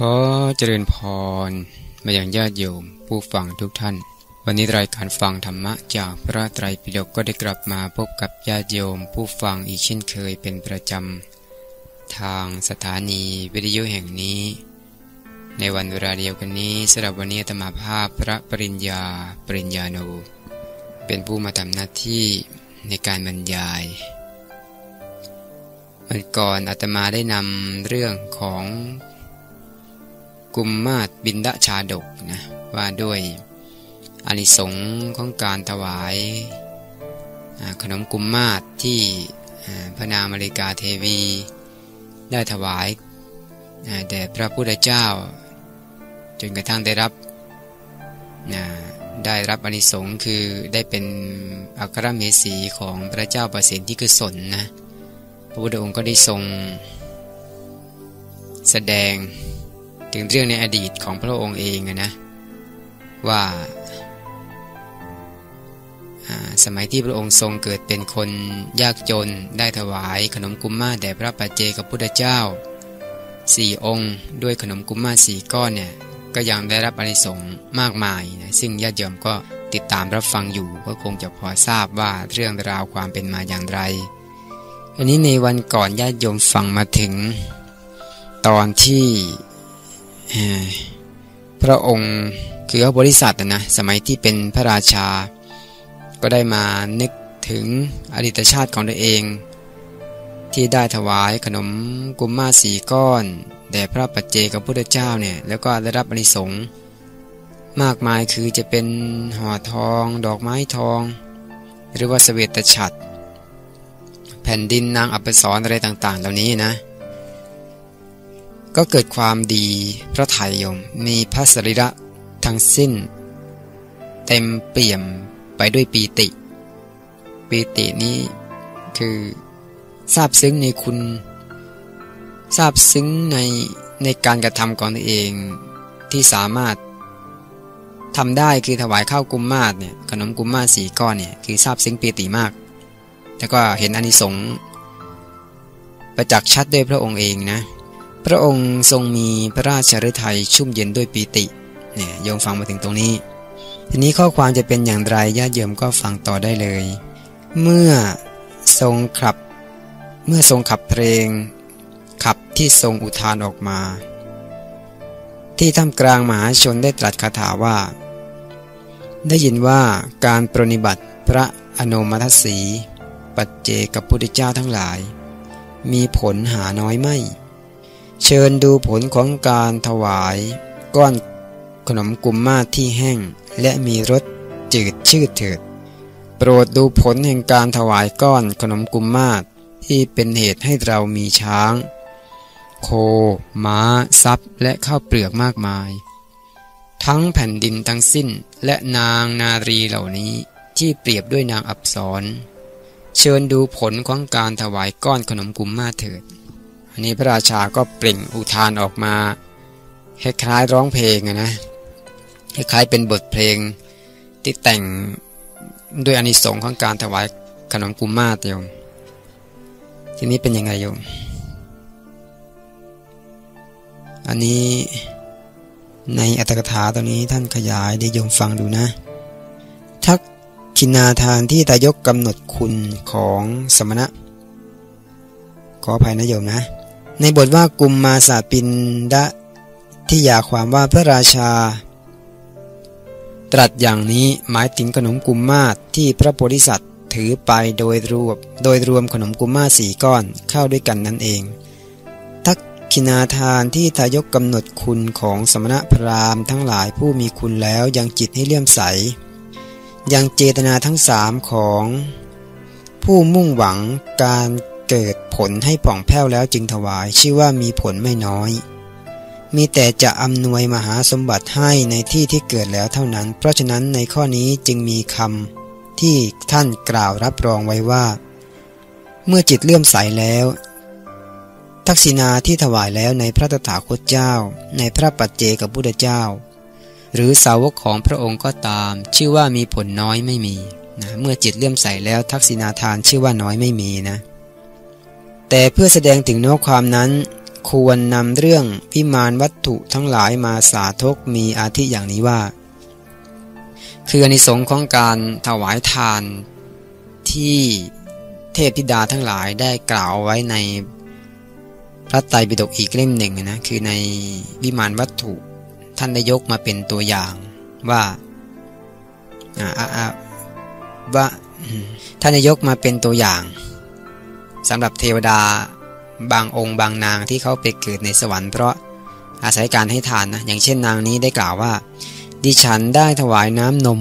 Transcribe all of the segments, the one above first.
ขอเจริญพร มาอย่างญาติโยมผู้ฟังทุกท่าน วันนี้รายการฟังธรรมะจากพระไตรปิฎกก็ได้กลับมาพบกับญาติโยมผู้ฟังอีกเช่นเคยเป็นประจำ ทางสถานีวิทยุแห่งนี้ ในวันเวลาเดียวกันนี้สำหรับวันนี้ธรรมาภาพพระปริญญาปริญญาโน เป็นผู้มาทำหน้าที่ในการบรรยายวันก่อนอาตมาได้นำเรื่องของ กุมมาศบินดชาดกนะว่าด้วยอานิสงส์ของการถวายขนมกุมมาศที่พระนามริกาเทวี ได้ถวายแด่พระพุทธเจ้า จนกระทั่งได้รับได้รับอนิสงส์คือได้เป็นอัครเมสีของพระเจ้าประสิทธิกุศลนะพระพุทธองค์ก็ได้ทรง แสดง ถึงเรื่องในอดีตของพระองค์เองนะว่าสมัยที่พระองค์ทรงเกิดเป็นคนยากจนได้ถวายขนมกุมมาแด่พระปัจเจกพุทธเจ้าสี่องค์ด้วยขนมกุมมาสี่ก้อนเนี่ยก็ยังได้รับอนิสงส์มากมายนะซึ่งญาติโยมก็ติดตามรับฟังอยู่ก็คงจะพอทราบว่าเรื่องราวความเป็นมาอย่างไร อันนี้ในวันก่อนญาติโยมฟังมาถึง ตอนที่ พระองค์คือพระบริษัทนะสมัยที่เป็นพระราชา ก็ได้มานึกถึงอดีตชาติของตัวเอง ที่ได้ถวายขนมกุมมาสีก้อนแด่พระปัจเจกับพุทธเจ้าเนี่ยแล้วก็ได้รับอนิสงส์มากมายคือจะเป็นห่อทอง ดอกไม้ทอง หรือว่าสเวตฉัตรแผ่นดินนางอัปสรอะไรต่าง ๆ เหล่านี้นะ ก็เกิดความดีพระไทยยมมีพระสรีระทั้งสิ้น เต็มเปี่ยมไปด้วยปีติ ปีตินี้คือทราบซึ้งในคุณ ทราบซึ้งในในการกระทำของตัวเองที่สามารถทำได้คือถวายข้าวกุมมาศเนี่ยขนมกุมมาศสีก้อนเนี่ยคือทราบซึ้งปีติมาก แล้วก็เห็นอานิสงส์ประจักษ์ชัดด้วยพระองค์เองนะ พระองค์ทรงมีพระราชฤทัยชุ่มเย็นด้วยปีติเนี่ยโยมฟังมาถึงตรงนี้ ทีนี้ข้อความจะเป็นอย่างไรญาติโยมก็ฟังต่อได้เลย เมื่อทรงขับ เมื่อทรงขับเพลง ขับที่ทรงอุทานออกมา ที่ท่ามกลางมหาชนได้ตรัสคาถาว่า ได้ยินว่าการปรนิบัติพระอนุมัติสี ปัจเจกับพุทธเจ้าทั้งหลาย มีผลหาน้อยไม่ เชิญดูผลของการถวาย ก้อนขนมกุมมาที่แห้ง และมีรสจืดชืดเถิด โปรดดูผลแห่งการถวายก้อนขนมกุมมาที่เป็นเหตุให้เรามีช้าง โค ม้าซับและข้าวเปลือกมากมาย ทั้งแผ่นดินทั้งสิ้นและนางนารีเหล่านี้ที่เปรียบด้วยนางอับสรเชิญดูผลของการถวายก้อนขนมกุมมาเถิด อันนี้พระราชาก็เปล่งอุทานออกมาคล้ายๆร้องเพลงนะคล้ายๆเป็นบทเพลงที่แต่งด้วยอานิสงส์ของการถวายขนมกุมมาตโยม ทีนี้เป็นยังไงโยม อันนี้ในอัตถกถาตัวนี้ท่านขยายได้โยมฟังดูนะทักขินาทานที่ตายกกำหนดคุณของสมณะ ขออภัยนะโยมนะ ในบทว่ากุมมาสาปินดะที่อยากความว่าพระราชา ตรัสอย่างนี้หมายถึงขนมกุมมาศที่พระโพธิสัตว์ถือไปโดยรวมโดยรวมขนมกุมมาสี่ก้อนเข้าด้วยกันนั่นเอง ทักขินาทานที่ทายกกำหนดคุณของสมณะพราหมณ์ทั้งหลายผู้มีคุณแล้วยังจิตให้เลื่อมใส ยังเจตนาทั้งสามของผู้มุ่งหวังการ เกิดผลให้ผ่องแผ้วแล้วจึงถวาย ชื่อว่ามีผลไม่น้อย มีแต่จะอำนวยมหาสมบัติให้ในที่ที่เกิดแล้วเท่านั้น เพราะฉะนั้นในข้อนี้จึงมีคำที่ท่านกล่าวรับรองไว้ว่า เมื่อจิตเลื่อมใสแล้ว ทักษิณาที่ถวายแล้วในพระตถาคตเจ้า ในพระปัจเจกับพุทธเจ้า หรือสาวกของพระองค์ก็ตาม ชื่อว่ามีผลน้อยไม่มีนะเมื่อจิตเลื่อมใสแล้วทักษิณาทานชื่อว่าน้อยไม่มีนะ แต่เพื่อแสดงถึงเนื้อความนั้น ควรนำเรื่องวิมานวัตถุทั้งหลายมาสาธกมีอาทิอย่างนี้ว่า คืออนิสงค์ของการถวายทานที่เทพธิดาทั้งหลายได้กล่าวไว้ในพระไตรปิฎกอีกเล่มหนึ่งนะคือในวิมานวัตถุท่านได้ยกมาเป็นตัวอย่างว่าว่าท่านได้ยกมาเป็นตัวอย่าง สำหรับเทวดาบางองค์บางนางที่เขาไปเกิดในสวรรค์เพราะอาศัยการให้ทานนะอย่างเช่นนางนี้ได้กล่าวว่า ดิฉันได้ถวายน้ำนม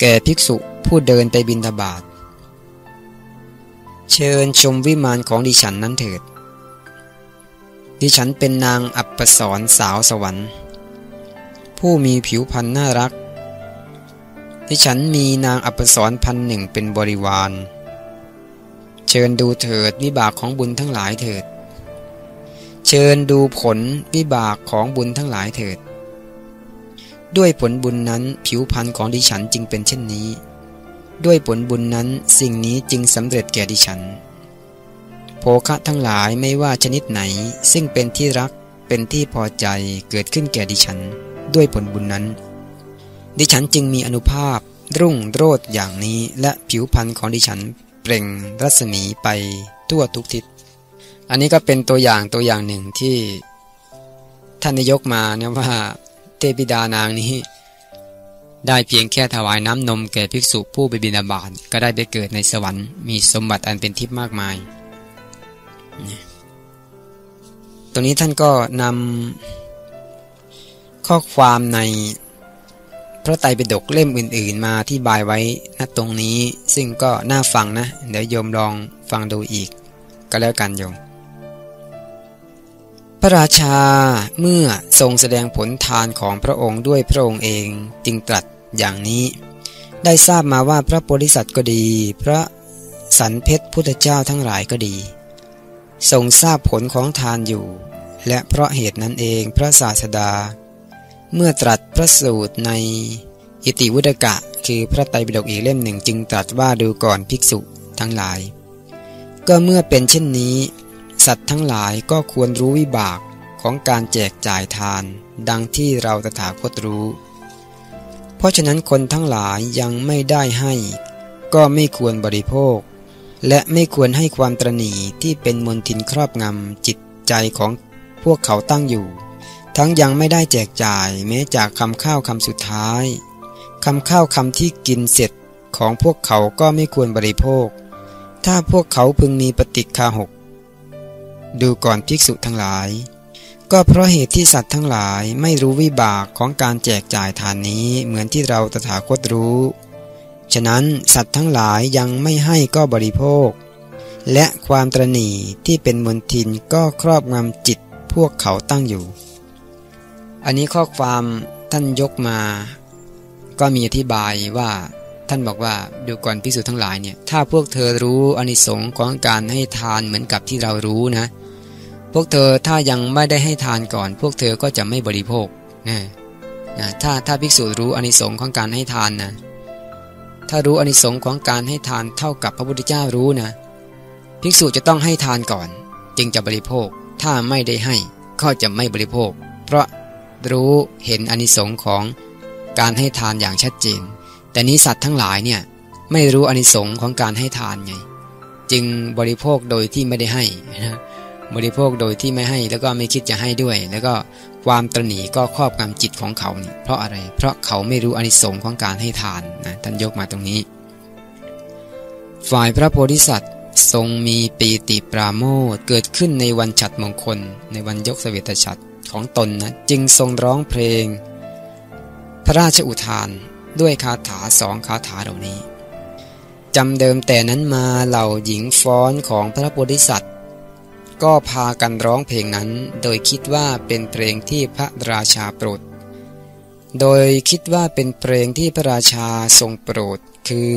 แก่ภิกษุผู้เดินไปบินทบาทเชิญชมวิมานของดิฉันนั้นเถิด ดิฉันเป็นนางอัปสรสาวสวรรค์ ผู้มีผิวพรรณน่ารัก ดิฉันมีนางอัปสรพันหนึ่งเป็นบริวาร เชิญดูเถิดวิบากของบุญทั้งหลายเถิด เชิญดูผลวิบากของบุญทั้งหลายเถิด ด้วยผลบุญนั้นผิวพรรณของดิฉันจึงเป็นเช่นนี้ ด้วยผลบุญนั้นสิ่งนี้จึงสำเร็จแก่ดิฉัน โภคะทั้งหลายไม่ว่าชนิดไหน ซึ่งเป็นที่รักเป็นที่พอใจเกิดขึ้นแก่ดิฉัน ด้วยผลบุญนั้น ดิฉันจึงมีอนุภาพรุ่งโรดอย่างนี้และผิวพรรณของดิฉัน เปล่งรัศมีไปทั่วทุกทิศ อันนี้ก็เป็นตัวอย่างตัวอย่างหนึ่งที่ท่านนายกมาเนี่ยว่าเทพิดานางนี้ ได้เพียงแค่ถวายน้ำนมแก่ภิกษุผู้ไปบิณฑบาตก็ได้ไปเกิดในสวรรค์มีสมบัติอันเป็นทิพย์มากมาย ตรงนี้ท่านก็นำข้อความใน พระไตรปิฎกเล่มอื่น ๆ มาที่บายไว้ณตรงนี้ ซึ่งก็น่าฟังนะ เดี๋ยวโยมลองฟังดูอีก ก็แล้วกันโยม พระราชาเมื่อทรงแสดงผลทานของพระองค์ด้วยพระองค์เองจึงตรัสอย่างนี้ ได้ทราบมาว่าพระโพธิสัตว์ก็ดี พระสันเพชรพุทธเจ้าทั้งหลายก็ดี ทรงทราบผลของทานอยู่ และเพราะเหตุนั้นเองพระศาสดา เมื่อตรัสพระสูตรในอิติวุตกะ คือพระไตรปิฎกอีกเล่มหนึ่งจึงตรัสว่าดูก่อนภิกษุทั้งหลาย ก็เมื่อเป็นเช่นนี้ สัตว์ทั้งหลายก็ควรรู้วิบากของการแจกจ่ายทาน ดังที่เราตถาคตรู้ เพราะฉะนั้นคนทั้งหลายยังไม่ได้ให้ ก็ไม่ควรบริโภค และไม่ควรให้ความตรณีที่เป็นมนทินครอบงำจิตใจของพวกเขาตั้งอยู่ ทั้งยังไม่ได้แจกจ่ายแม้จากคำข้าวคำสุดท้ายคำข้าวคำที่กินเสร็จของพวกเขาก็ไม่ควรบริโภค ถ้าพวกเขาพึงมีปฏิคาหก ดูก่อนภิกษุทั้งหลาย ก็เพราะเหตุที่สัตว์ทั้งหลายไม่รู้วิบากของการแจกจ่ายทานนี้เหมือนที่เราตถาคตรู้ ฉะนั้นสัตว์ทั้งหลายยังไม่ให้ก็บริโภค และความตรณีที่เป็นมนทินก็ครอบงำจิตพวกเขาตั้งอยู่ อันนี้ข้อความท่านยกมา ก็มีอธิบายว่าท่านบอกว่าดูก่อนพิสูจน์ทั้งหลายเนี่ยถ้าพวกเธอรู้อนิสงค์ของการให้ทานเหมือนกับที่เรารู้นะ พวกเธอถ้ายังไม่ได้ให้ทานก่อน พวกเธอก็จะไม่บริโภคนะนะถ้าถ้าภิกษุรู้อนิสงค์ของการให้ทานนะถ้ารู้อนิสงค์ของการให้ทานเท่ากับพระพุทธเจ้ารู้นะ ภิกษุจะต้องให้ทานก่อน จึงจะบริโภค ถ้าไม่ได้ให้ก็จะไม่บริโภค เพราะ รู้เห็นอนิสงค์ของการให้ทานอย่างชัดเจน แต่นี้สัตว์ทั้งหลายเนี่ยไม่รู้อนิสงค์ของการให้ทานไง จึงบริโภคโดยที่ไม่ได้ให้นะบริโภคโดยที่ไม่ให้แล้วก็ไม่คิดจะให้ด้วย แล้วก็ความตรณีก็ครอบงำจิตของเขานี่เพราะอะไร เพราะเขาไม่รู้อนิสงค์ของการให้ทานนะท่านยกมาตรงนี้ ฝ่ายพระโพธิสัตว์ทรงมีปีติปราโมทเกิดขึ้นในวันฉัดมงคล ในวันยกเสวตฉัตร ของตนนะจึงทรงร้องเพลง พระราชอุทานด้วยคาถาสองคาถาเหล่านี้จำเดิมแต่นั้นมาเหล่าหญิงฟ้อนของพระโพธิสัตว์ ก็พากันร้องเพลงนั้น โดยคิดว่าเป็นเพลงที่พระราชาโปรด โดยคิดว่าเป็นเพลงที่พระราชาทรงโปรด คือ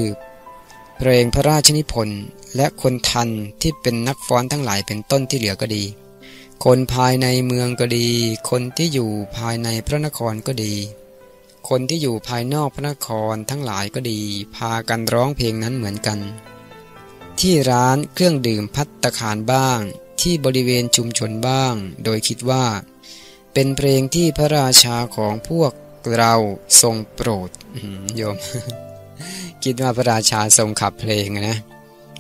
เพลงพระราชนิพนธ์และคนทันที่เป็นนักฟ้อนทั้งหลายเป็นต้นที่เหลือก็ดี คนภายในเมืองก็ดี คนที่อยู่ภายในพระนครก็ดี คนที่อยู่ภายนอกพระนครทั้งหลายก็ดี พากันร้องเพลงนั้นเหมือนกัน ที่ร้านเครื่องดื่มพัตตคารบ้าง ที่บริเวณชุมชนบ้าง โดยคิดว่า เป็นเพลงที่พระราชาของพวกเราทรงโปรดโยม คิดว่าพระราชาทรงขับเพลงนะ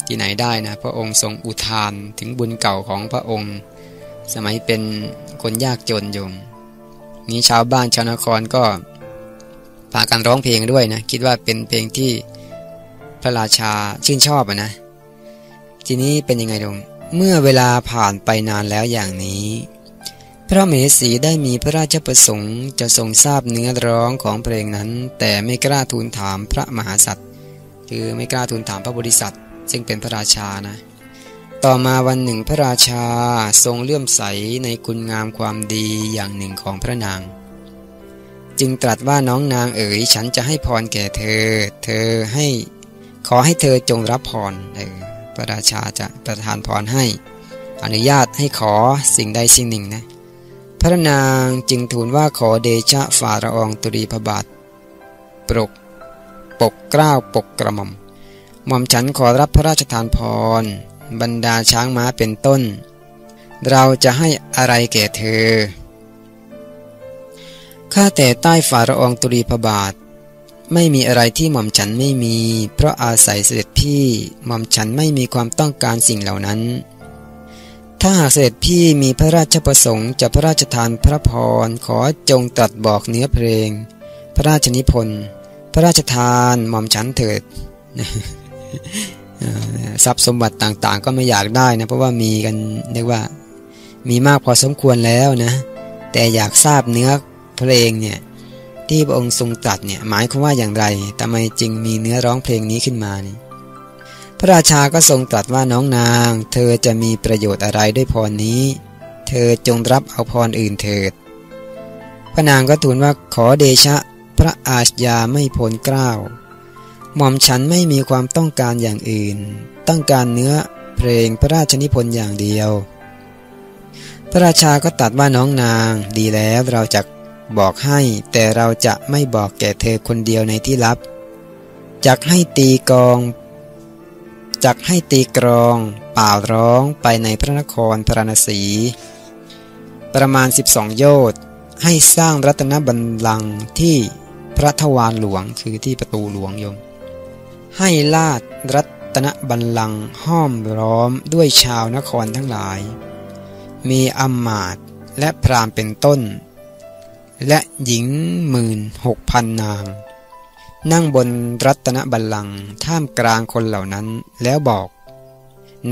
ที่ไหนได้นะ พระองค์ทรงอุทานถึงบุญเก่าของพระองค์ สมัยเป็นคนยากจนโยม นี้ชาวบ้านชาวนครก็พากันร้องเพลงด้วยนะ คิดว่าเป็นเพลงที่พระราชาชื่นชอบนะ ทีนี้เป็นยังไงดงเมื่อเวลาผ่านไปนานแล้วอย่างนี้ พระเมสีได้มีพระราชประสงค์จะทรงทราบเนื้อร้องของเพลงนั้น แต่ไม่กล้าทูลถามพระมหาสัตว์คือไม่กล้าทูลถามพระบริษัทซึ่งเป็นพระราชานะ ต่อมาวันหนึ่งพระราชาทรงเลื่อมใสในคุณงามความดีอย่างหนึ่งของพระนาง จึงตรัสว่าน้องนางเอ๋ยฉันจะให้พรแก่เธอ เธอให้ขอให้เธอจงรับพรเออพระราชาจะประทานพรให้ อนุญาตให้ขอสิ่งใดสิ่งหนึ่งนะ พระนางจึงทูลว่าขอเดชะฝ่าระองตุรีพระบาทปรกปกกล้าวปกกระหม่อมหม่อมฉันขอรับพระราชทานพร บรรดาช้างม้าเป็นต้น เราจะให้อะไรแก่เธอ ข้าแต่ใต้ฝ่าระองตุรีพบาท ไม่มีอะไรที่หม่อมฉันไม่มี เพราะอาศัยเสด็จพี่หม่อมฉันไม่มีความต้องการสิ่งเหล่านั้น ถ้าหากเสด็จพี่มีพระราชประสงค์จะพระราชทานพระพรขอจงตรัสบอกเนื้อเพลง พระราชนิพนธ์ พระราชทานหม่อมฉันเถิด ทรัพย์สมบัติต่างๆ ก็ไม่อยากได้นะเพราะว่ามีกันเรียกว่ามีมากพอสมควรแล้วนะ แต่อยากทราบเนื้อเพลงเนี่ยที่พระองค์ทรงตรัสเนี่ยหมายความว่าอย่างไรทำไมจึงมีเนื้อร้องเพลงนี้ขึ้นมานี่พระราชาก็ทรงตรัสว่าน้องนาง เธอจะมีประโยชน์อะไรด้วยพรนี้ เธอจงรับเอาพรอื่นเถิด พระนางก็ทูลว่าขอเดชะพระอาชญาไม่พ้นกล้าว หม่อมฉันไม่มีความต้องการอย่างอื่น ต้องการเนื้อเพลงพระราชนิพนธ์อย่างเดียว พระราชาก็ตัดว่าน้องนางดีแล้วเราจะบอกให้ แต่เราจะไม่บอกแก่เธอคนเดียวในที่ลับจักให้ตีกองจักให้ตีกรองเป่าร้องไปในพระนครพระนศี ประมาณ 12 โยชน์ให้สร้างรัตนบัลลังก์ที่พระทวารหลวงคือที่ประตูหลวงยม ให้ลาดรัตนบัลลังก์ห้อมร้อมด้วยชาวนครทั้งหลาย มีอำมาตและพรามเป็นต้น และหญิงหมื่นหกพันนาง นั่งบนรัตนบัลลังก์ท่ามกลางคนเหล่านั้นแล้วบอก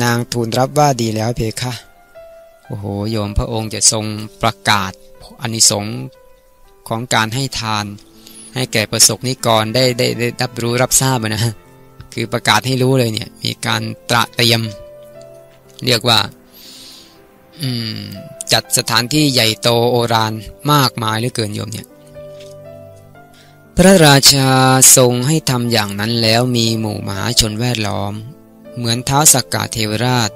นางทูลรับว่าดีแล้วเพคะโอ้โหโยมพระองค์จะทรงประกาศอนิสงส์ของการให้ทาน ให้แก่ประสบนิกรได้ได้ได้รับรู้รับทราบนะ คือประกาศให้รู้เลยเนี่ย มีการตระเตรียม เรียกว่าจัดสถานที่ใหญ่โตโอรานมากมายเหลือเกินโยมเนี่ย พระราชาทรงให้ทำอย่างนั้นแล้วมีหมู่มหาชนแวดล้อม เหมือนเท้าสักกาเทวราช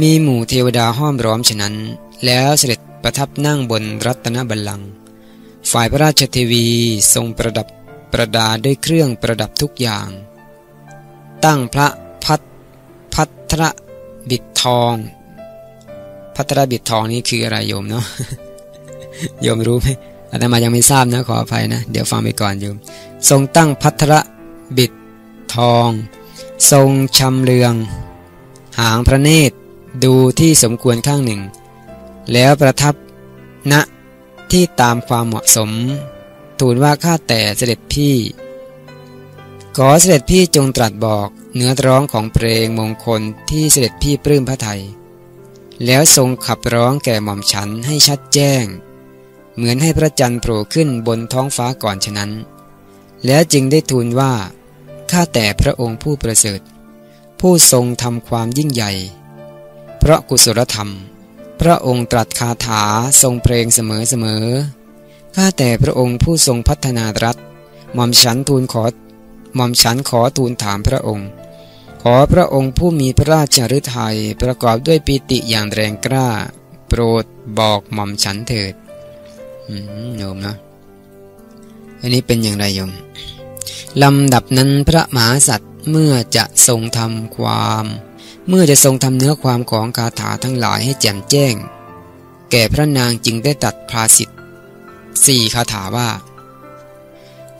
มีหมู่เทวดาห้อมร้อมฉะนั้น แล้วเสด็จประทับนั่งบนรัตนบัลลังก์ฝ่ายพระราชเทวีทรงประดับประดาด้วยเครื่องประดับทุกอย่าง ตั้งพระพัทพัทรบิดทอง พัทรบิดทองนี่คืออะไรโยมเนาะโยมรู้ไหมอาตมายังไม่ทราบนะขออภัยนะ เดี๋ยวฟังไปก่อนโยม ทรงตั้งพัทรบิดทอง ทรงชำเลือง หางพระเนตรดูที่สมควรข้างหนึ่ง แล้วประทับณที่ตามความเหมาะสม ทูลว่าข้าแต่เสด็จพี่ ขอเสด็จพี่จงตรัสบอกเนื้อร้องของเพลงมงคลที่เสด็จพี่ปลื้มพระไทย แล้วทรงขับร้องแก่หม่อมฉันให้ชัดแจ้ง เหมือนให้พระจันทร์โผล่ขึ้นบนท้องฟ้าก่อนฉะนั้น แล้วจึงได้ทูลว่าข้าแต่พระองค์ผู้ประเสริฐ ผู้ทรงทำความยิ่งใหญ่ เพราะกุศลธรรม พระองค์ตรัสคาถาทรงเพลงเสมอเสมอข้าแต่พระองค์ผู้ทรงพัฒนารัฐหม่อมฉันทูลขอ หม่อมฉันขอทูลถามพระองค์ ขอพระองค์ผู้มีพระราชฤทัยประกอบด้วยปิติอย่างแรงกล้า โปรดบอกหม่อมฉันเถิดโยมนะอันนี้เป็นอย่างไรโยมลำดับนั้นพระมหาสัตว์เมื่อจะทรงทำความ เมื่อจะทรงทำเนื้อความของคาถาทั้งหลายให้แจ่มแจ้ง แก่พระนางจึงได้ตัดภาสิทธิ์สี่คาถาว่า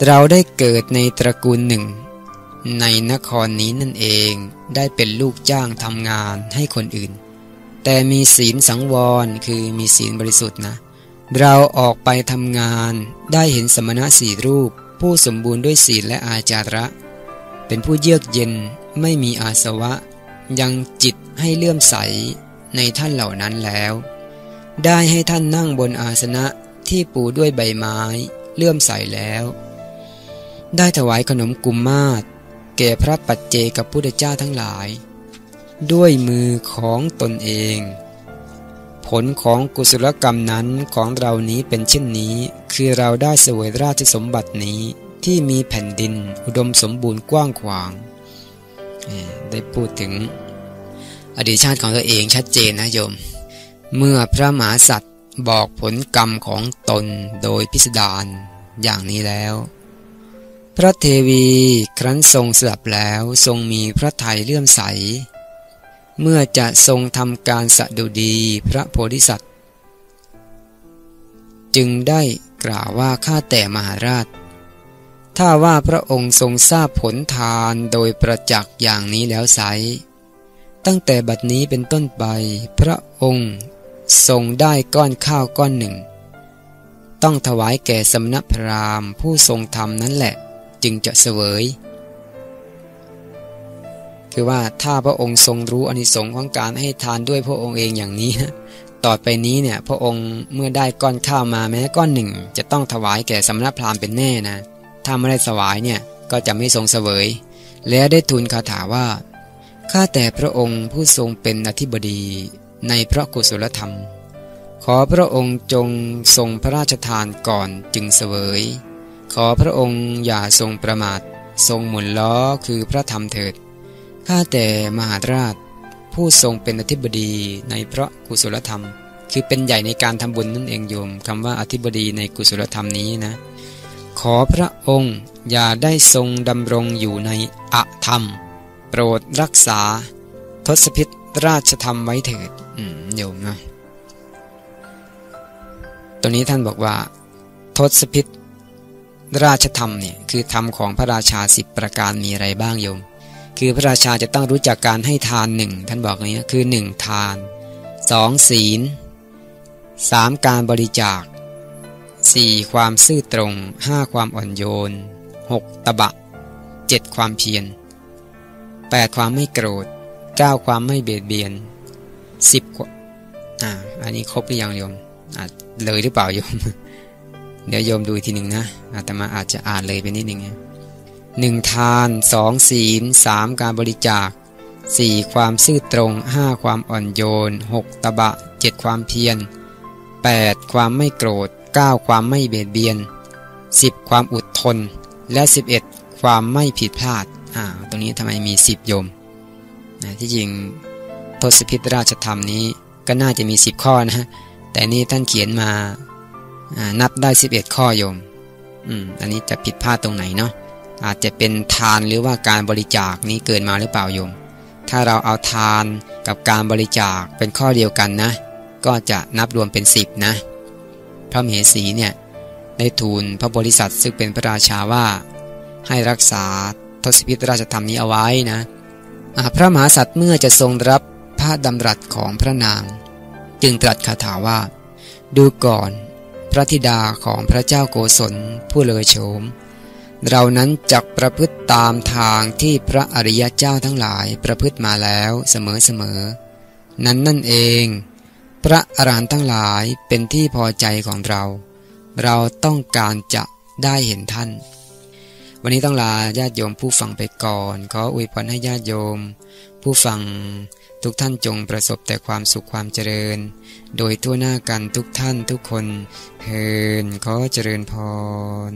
เราได้เกิดในตระกูลหนึ่ง ในนครนี้นั่นเองได้เป็นลูกจ้างทำงานให้คนอื่น แต่มีศีลสังวรคือมีศีลบริสุทธิ์นะ เราออกไปทำงานได้เห็นสมณะสี่รูป ผู้สมบูรณ์ด้วยศีลและอาจาระ เป็นผู้เยือกเย็นไม่มีอาสวะ ยังจิตให้เลื่อมใสในท่านเหล่านั้นแล้ว ได้ให้ท่านนั่งบนอาสนะที่ปูด้วยใบไม้ เลื่อมใสแล้ว ได้ถวายขนมกุมมาศแก่พระปัจเจกับพุทธเจ้าทั้งหลาย ด้วยมือของตนเอง ผลของกุศลกรรมนั้นของเรานี้เป็นเช่นนี้ คือเราได้เสวยราชสมบัตินี้ที่มีแผ่นดินอุดมสมบูรณ์กว้างขวาง ได้พูดถึงอดีตชาติของตัวเองชัดเจนนะโยม เมื่อพระมหาสัตว์บอกผลกรรมของตนโดยพิสดารอย่างนี้แล้ว พระเทวีครั้นทรงสดับแล้วทรงมีพระทัยเลื่อมใส เมื่อจะทรงทำการสะดุดีพระโพธิสัตว์ จึงได้กล่าวว่าข้าแต่มหาราช ถ้าว่าพระองค์ทรงทราบผลทานโดยประจักษ์อย่างนี้แล้วไซตั้งแต่บัดนี้เป็นต้นไปพระองค์ทรงได้ก้อนข้าวก้อนหนึ่ง ต้องถวายแก่สมณพราหมณ์ผู้ทรงธรรมนั่นแหละ จึงจะเสวย คือว่าถ้าพระองค์ทรงรู้อนิสงค์ของการให้ทานด้วยพระองค์เองอย่างนี้นะต่อไปนี้เนี่ยพระองค์เมื่อได้ก้อนข้าวมาแม้ก้อนหนึ่ง จะต้องถวายแก่สมณพราหมณ์เป็นแน่นะ ถ้าไม่ได้ถวายเนี่ยก็จะไม่ทรงเสวย และได้ทูลคาถาว่า ข้าแต่พระองค์ผู้ทรงเป็นอธิบดีในพระกุศลธรรม ขอพระองค์จงทรงพระราชทานก่อนจึงเสวย ขอพระองค์อย่าทรงประมาท ทรงหมุนล้อคือพระธรรมเถิด ข้าแต่มหาราช ผู้ทรงเป็นอธิบดีในพระกุศลธรรม คือเป็นใหญ่ในการทำบุญนั่นเองโยมคำว่าอธิบดีในกุศลธรรมนี้นะ ขอพระองค์อย่าได้ทรงดำรงอยู่ในอะธรรม โปรดรักษา ทศพิษราชธรรมไว้เถิดโยมนะตัวนี้ท่านบอกว่า ทศพิษ ราชธรรมเนี่ยคือธรรมของพระราชาสิบประการมีอะไรบ้างโยม คือพระราชาจะต้องรู้จักการให้ทานหนึ่งท่านบอกอย่างนี้คือหนึ่งทานสองศีลสามการบริจาคสี่ความซื่อตรงห้าความอ่อนโยนหกตบะเจ็ดความเพียรแปดความไม่โกรธเก้าความไม่เบียดเบียนสิบอ่าอันนี้ครบหรือยังโยมอ่าเลยหรือเปล่าโยม เดี๋ยวโยมดูทีหนึ่งนะอาตมาอาจจะอ่านเลยไปนิดหนึ่งหนึ่งทานสองศีลสามการบริจาคสี่ความซื่อตรงห้าความอ่อนโยนหกตบะเจ็ดความเพียรแปดความไม่โกรธเก้าความไม่เบียดเบียนสิบความอดทน และสิบเอ็ดความไม่ผิดพลาดอ่าตรงนี้ทำไมมีสิบโยมนะที่จริงทศพิธราชธรรมนี้ก็น่าจะมีสิบข้อนะฮะแต่นี่ท่านเขียนมา นับได้สิบเอ็ดข้อโยมอืมอันนี้จะผิดพลาดตรงไหนเนาะอาจจะเป็นทานหรือว่าการบริจาคนี้เกินมาหรือเปล่าโยม ถ้าเราเอาทานกับการบริจาคเป็นข้อเดียวกันนะ ก็จะนับรวมเป็นสิบนะพระมเหสีเนี่ยได้ทูลพระบริษัทซึ่งเป็นพระราชาว่า ให้รักษาทศพิธราชธรรมนี้เอาไว้นะพระมหาสัตว์เมื่อจะทรงรับพระดำรัสของพระนาง จึงตรัสคาถาว่า ดูก่อน พระธิดาของพระเจ้าโกศลผู้เลอโฉม เรานั้นจักประพฤติตามทางที่พระอริยเจ้าทั้งหลายประพฤติมาแล้วเสมอๆนั้นนั่นเอง พระอรหันต์ทั้งหลายเป็นที่พอใจของเรา เราต้องการจะได้เห็นท่าน วันนี้ต้องลาญาติโยมผู้ฟังไปก่อน ขออวยพรให้ญาติโยม ผู้ฟัง ทุกท่านจงประสบแต่ความสุขความเจริญ โดยทั่วหน้ากันทุกท่านทุกคนเฮินขอเจริญพร